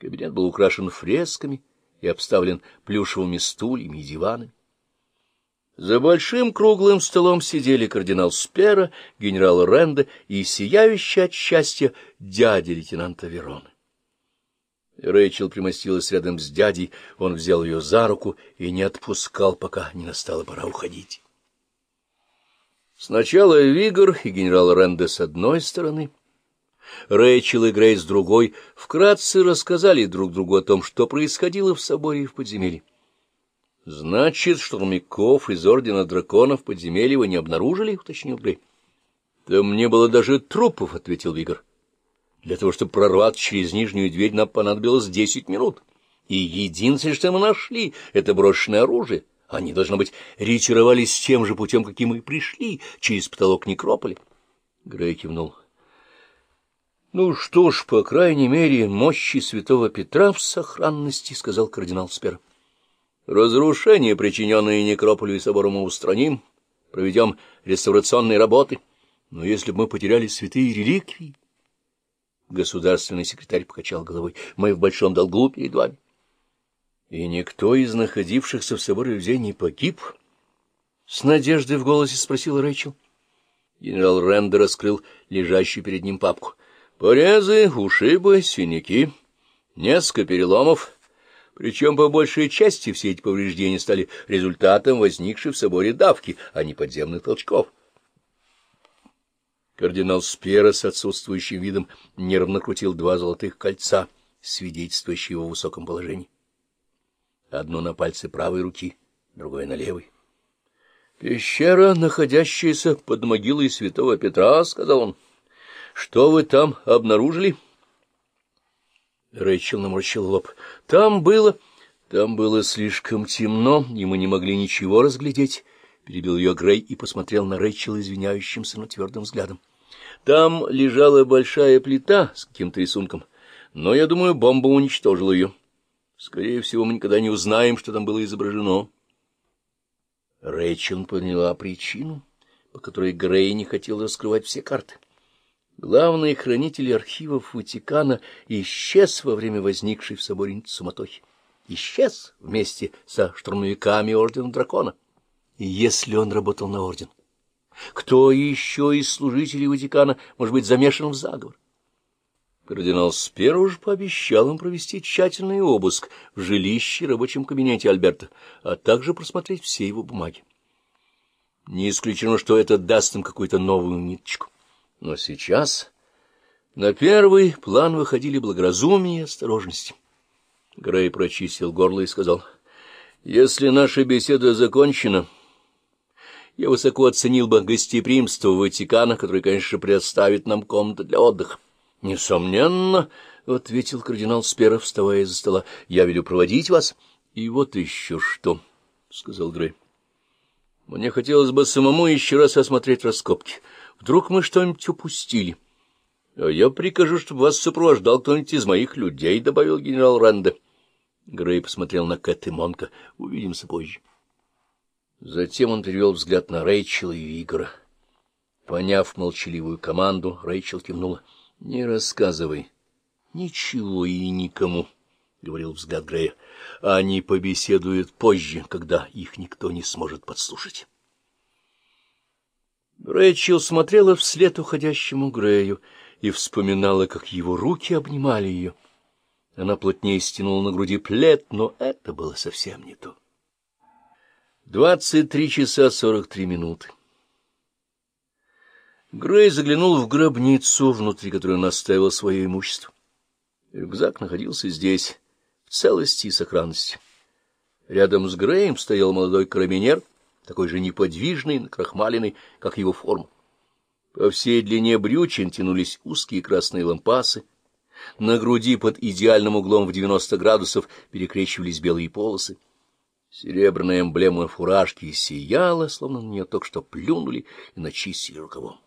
Кабинет был украшен фресками и обставлен плюшевыми стульями и диванами. За большим круглым столом сидели кардинал Спера, генерал Ренда и сияющий от счастья дядя лейтенанта Вероны. Рэйчел примостилась рядом с дядей, он взял ее за руку и не отпускал, пока не настала пора уходить. Сначала Вигор и генерал Ренде с одной стороны, Рэйчел и Грейс другой вкратце рассказали друг другу о том, что происходило в соборе и в подземелье. — Значит, штурмяков из Ордена Драконов подземелья вы не обнаружили? — уточнил Грей. — Там не было даже трупов, — ответил Вигор. — Для того, чтобы прорваться через нижнюю дверь, нам понадобилось десять минут. И единственное, что мы нашли, — это брошенное оружие. Они, должно быть, ретировались тем же путем, каким и пришли, через потолок некрополя. Грей кивнул. — Ну что ж, по крайней мере, мощи святого Петра в сохранности, — сказал кардинал Спер. — Разрушение, причиненное некрополю и собору, мы устраним, проведем реставрационные работы. Но если бы мы потеряли святые реликвии... Государственный секретарь покачал головой. — Мы в большом долгу перед вами. — И никто из находившихся в соборе людей не погиб? — с надеждой в голосе спросил Рэйчел. Генерал Ренда раскрыл лежащую перед ним папку. Порезы, ушибы, синяки, несколько переломов. Причем по большей части все эти повреждения стали результатом возникшей в соборе давки, а не подземных толчков. Кардинал Спера с отсутствующим видом нервно крутил два золотых кольца, свидетельствующие его высоком положении. Одно на пальце правой руки, другое на левой. — Пещера, находящаяся под могилой святого Петра, — сказал он, — что вы там обнаружили? Рэйчел наморщил лоб. Там было... Там было слишком темно, и мы не могли ничего разглядеть. Перебил ее Грей и посмотрел на Рэйчел извиняющимся, но твердым взглядом. Там лежала большая плита с каким-то рисунком, но, я думаю, бомба уничтожила ее. Скорее всего, мы никогда не узнаем, что там было изображено. Рэйчел поняла причину, по которой Грей не хотел раскрывать все карты. Главный хранитель архивов Ватикана исчез во время возникшей в соборе суматохи. Исчез вместе со штурмовиками Ордена Дракона. Если он работал на Орден, кто еще из служителей Ватикана может быть замешан в заговор? Кардинал Сперо уже пообещал им провести тщательный обыск в жилище и рабочем кабинете Альберта, а также просмотреть все его бумаги. Не исключено, что это даст им какую-то новую ниточку. Но сейчас на первый план выходили благоразумие и осторожность. Грей прочистил горло и сказал, — Если наша беседа закончена, я высоко оценил бы гостеприимство Ватикана, который, конечно, предоставит нам комнату для отдыха. — Несомненно, — ответил кардинал Спера, вставая из-за стола, — я велю проводить вас. — И вот еще что, — сказал Грей. — Мне хотелось бы самому еще раз осмотреть раскопки. — Вдруг мы что-нибудь упустили? А — Я прикажу, чтобы вас сопровождал кто-нибудь из моих людей, — добавил генерал Ренде. Грей посмотрел на Кэт и Монка. — Увидимся позже. Затем он перевел взгляд на Рэйчел и Вигора. Поняв молчаливую команду, Рэйчел кивнула. — Не рассказывай. — Ничего и никому, — говорил взгляд Грея. — Они побеседуют позже, когда их никто не сможет подслушать. Рэйчел смотрела вслед уходящему Грею и вспоминала, как его руки обнимали ее. Она плотнее стянула на груди плед, но это было совсем не то. Двадцать три часа сорок три минуты. Грей заглянул в гробницу, внутри которой он оставил свое имущество. Рюкзак находился здесь, в целости и сохранности. Рядом с Греем стоял молодой карабинер такой же неподвижный, накрахмаленный, как его форма. По всей длине брючин тянулись узкие красные лампасы, на груди под идеальным углом в 90 градусов перекрещивались белые полосы. Серебряная эмблема фуражки сияла, словно на нее только что плюнули и начистили рукавом.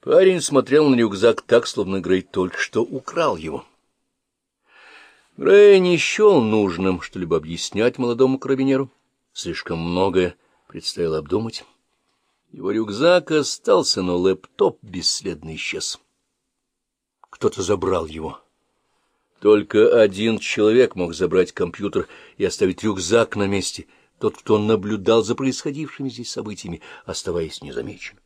Парень смотрел на рюкзак так, словно Грей только что украл его. Грей не счел нужным что-либо объяснять молодому карабинеру. Слишком многое предстояло обдумать. Его рюкзак остался, но лэптоп бесследно исчез. Кто-то забрал его. Только один человек мог забрать компьютер и оставить рюкзак на месте, тот, кто наблюдал за происходившими здесь событиями, оставаясь незамеченным.